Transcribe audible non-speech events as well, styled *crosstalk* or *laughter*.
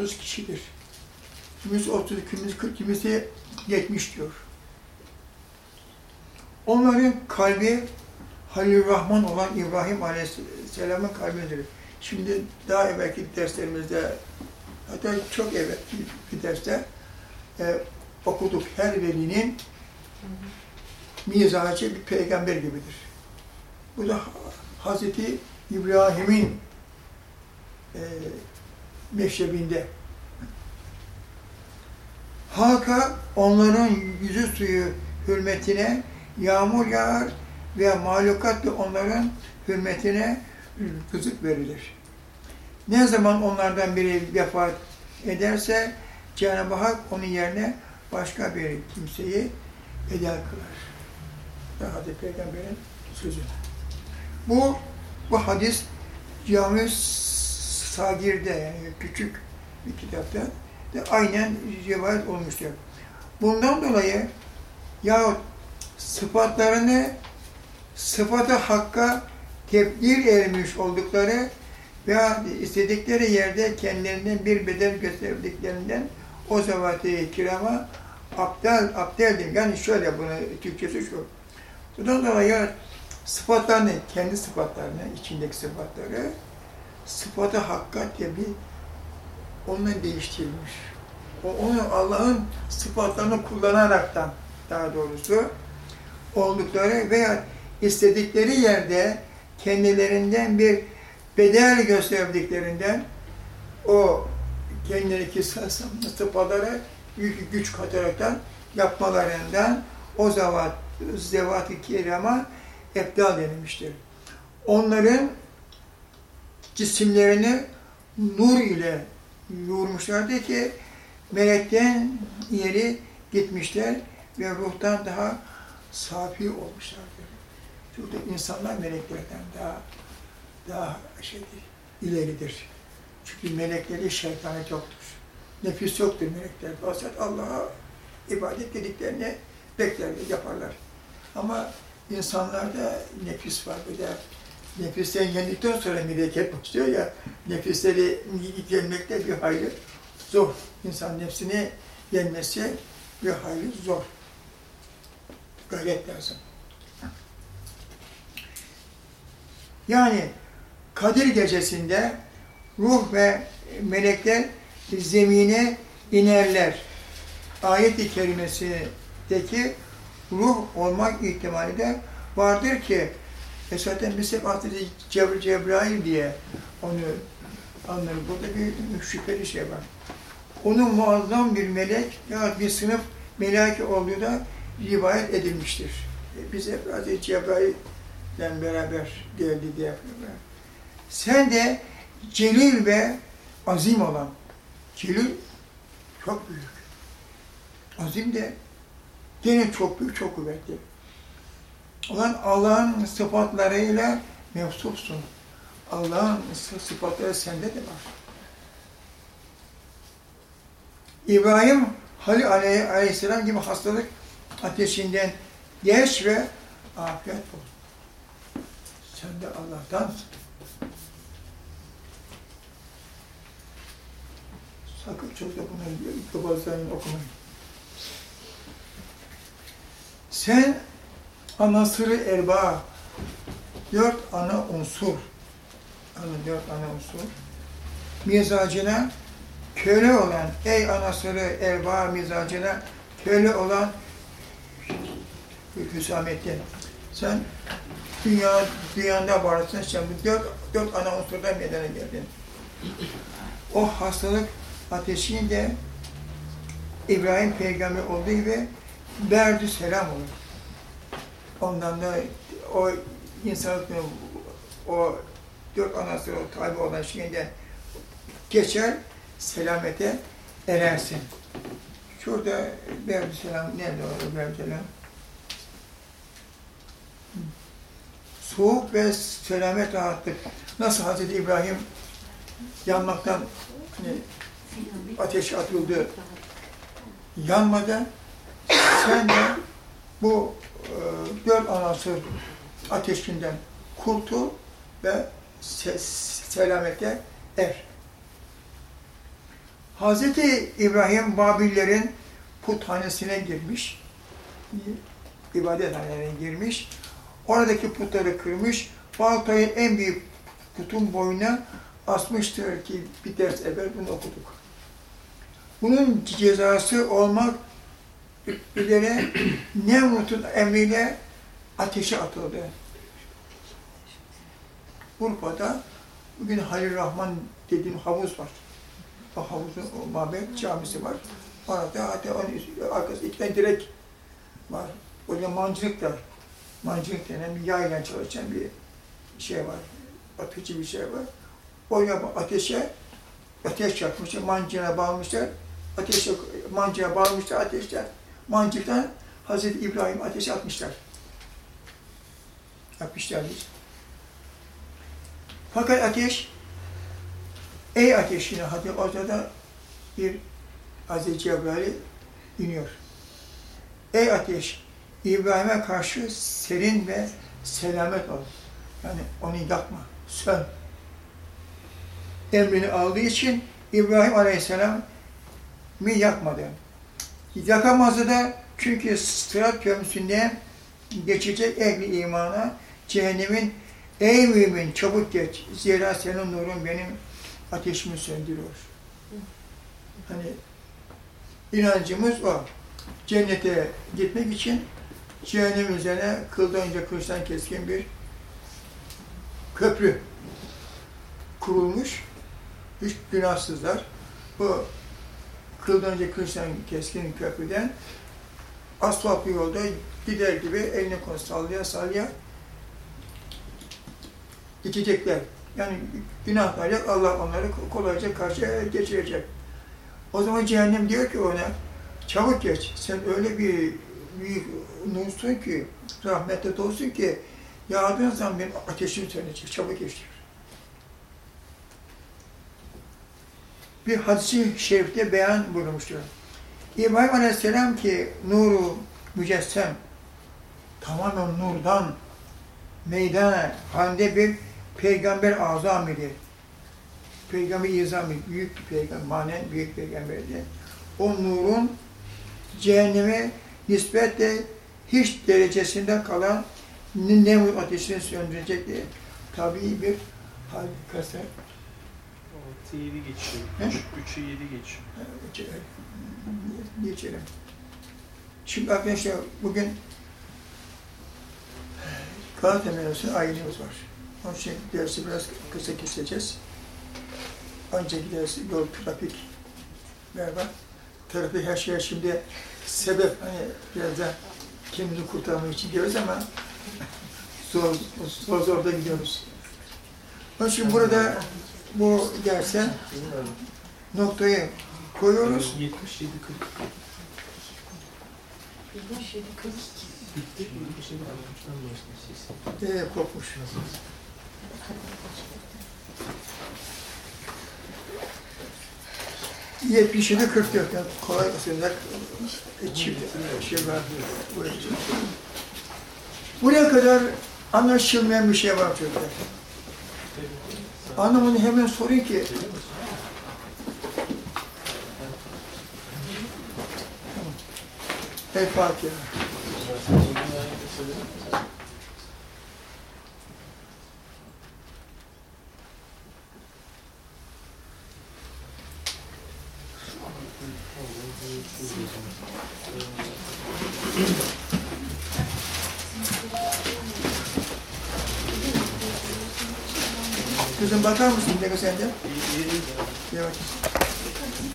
30 kişidir. Kimisi 30, kimisi 40, kimisi 70 diyor. Onların kalbi Halil Rahman olan İbrahim Aleyhisselam'ın kalbidir. Şimdi daha evvelki derslerimizde, hatta çok evvelki bir derste e, okuduk. Her velinin mizacı bir peygamber gibidir. Bu da Hazreti İbrahim'in e, meşrebinde. Halka onların yüzü suyu hürmetine yağmur yağar ve mahlukat da onların hürmetine rızık verilir. Ne zaman onlardan biri vefat ederse Cenab-ı Hak onun yerine başka bir kimseyi eder kılar. Hazreti Peygamber'in sözü. Bu, bu hadis Cami Sagir'de yani küçük bir kitapta de aynen rivayet olmuştur. Bundan dolayı yahut sıfatlarını sıfatı hakka tebdil ermiş oldukları veya istedikleri yerde kendilerinden bir bedel gösterdiklerinden o zevat-ı kirama abdel, abdeldir. Yani şöyle bunu Türkçesi şu. Bundan dolayı sıfatlarını, kendi sıfatlarını, içindeki sıfatları sıfatı hakka tebi onunla değiştirilmiş. O, onu Allah'ın sıfatlarını kullanaraktan daha doğrusu oldukları veya istedikleri yerde kendilerinden bir bedel gösterdiklerinden o kendilerindeki sıfatları büyük güç kataraktan yapmalarından o zevat, zevat-ı kirama ebdal denilmiştir. Onların cisimlerini nur ile yoğurmuşlardı ki melekten yeri gitmişler ve ruhtan daha safi olmuşlardır. Çünkü insanlar meleklerden daha daha şeydir, ileridir. Çünkü melekleri şeytanet yoktur. Nefis yoktur melekler. Basit Allah'a ibadet dediklerini beklerler, yaparlar. Ama insanlarda nefis var. Bir de nefisten yendikten sonra meleket başlıyor ya, nefisleri yenmekte bir hayli zor. İnsan nefsini yenmesi bir hayli zor. Gayret lazım. Yani Kadir gecesinde ruh ve melekler zemine inerler. Ayet-i kerimesindeki ruh olmak ihtimali de vardır ki e zaten biz hep Hazreti Cebrail, diye onu anlarız. Burada bir şüpheli şey var. Onun muazzam bir melek ya bir sınıf melek olduğu da rivayet edilmiştir. E biz hep Hazreti Cebrail ile beraber geldi diye yapıyorlar. Sen de celil ve azim olan, celil çok büyük, azim de gene çok büyük, çok kuvvetli. Olan Allah'ın sıfatlarıyla mevsufsun. Allah'ın sıfatları sende de var. İbrahim Halil Aleyhisselam gibi hastalık ateşinden geç ve afiyet bul. Sen de Allah'tansın. Sakın çok da bunu babazlarını okumayın. Sen anasırı erba, dört ana unsur, ana dört ana unsur, mizacına köle olan, ey anasırı erba mizacına köle olan Hüsamettin, sen dünya, dünyanda varsın, sen bu dört, dört ana unsurdan meydana geldin. O hastalık ateşinde İbrahim peygamber olduğu gibi verdi selam olur. Ondan da o insanlık o dört anası o tabi olan şeyinden geçer, selamete erersin. Şurada verdi selam, nerede o verdi selam? Soğuk ve selamet rahatlık. Nasıl Hazreti İbrahim yanmaktan hani ateş atıldı, yanmadan sen de bu e, dört anasır ateşinden kurtul ve se selamete er. Hazreti İbrahim Babillerin puthanesine girmiş. İbadethaneye girmiş. Oradaki putları kırmış. Baltayı en büyük putun boynuna asmıştır ki bir ders evvel bunu okuduk. Bunun cezası olmak üzere Nemrut'un emriyle ateşe atıldı. Urfa'da bugün Halil Rahman dediğim havuz var. O havuzun o mabet camisi var. Orada hatta onun arkasında iki tane direk var. Orada mancınık da, mancınık denen bir yayla çalışan bir şey var. Atıcı bir şey var. Oraya ateşe, ateş yakmışlar, mancına bağlamışlar. Ateşe, mancına bağlamışlar ateşten. Mancıktan Hazreti İbrahim ateşe atmışlar. Yapmışlar biz. Fakat ateş, ey ateş yine hadi ortada bir Hazreti Cebrail iniyor. Ey ateş, İbrahim'e karşı serin ve selamet ol. Yani onu yakma, sön. Emrini aldığı için İbrahim Aleyhisselam mi yakmadı. Yakamazdı da çünkü sırat köprüsünde geçecek ehli imana cehennemin ey mümin çabuk geç zira senin nurun benim ateşimi söndürüyor. Hani inancımız o. Cennete gitmek için cehennem üzerine kıldan önce kılıçtan keskin bir köprü kurulmuş. Hiç günahsızlar. Bu kıldan önce kılıçtan keskin köprüden asfaltlı yolda gider gibi elini konu sallaya sallaya geçecekler. Yani günahlar yok, Allah onları kolayca karşıya geçirecek. O zaman cehennem diyor ki ona, çabuk geç, sen öyle bir büyük nursun ki, rahmette dolsun ki, yağdığın zaman benim ateşim sönecek, çabuk geç diyor. Bir hadisi şerifte beyan buyurmuştur. İbrahim Aleyhisselam ki nuru mücessem, tamamen nurdan meydana halinde bir peygamber azamidir. Peygamber izami, büyük bir peygamber, manen büyük peygamberdi. O nurun cehenneme nispetle hiç derecesinde kalan Nemrut ateşini söndürecek diye tabii bir hadikası. 6 7 geçiyor. He? 3'ü 7 geçiyor. geçelim. Şimdi arkadaşlar bugün Galata mevzusu ayinimiz var. Onun için dersi biraz kısa keseceğiz. Önceki dersi yol, trafik, merhaba. Trafik her şeye şimdi sebep hani biraz da kendimizi kurtarmak için diyoruz ama *laughs* zor, zor, zor da gidiyoruz. Onun için burada bu derse noktayı koyuyoruz. 77 40. 77 42. Bitti. 77 60'tan başlasın. Ee, kopmuş. Yetmiş yedi kırk dört. Yani kolay aslında e, çift şey var. Buraya kadar anlaşılmayan bir şey var çocuklar. Anlamını hemen sorayım ki El Fatiha. Kızım bakar mısın bir dakika sen de? İyi, iyi, bak.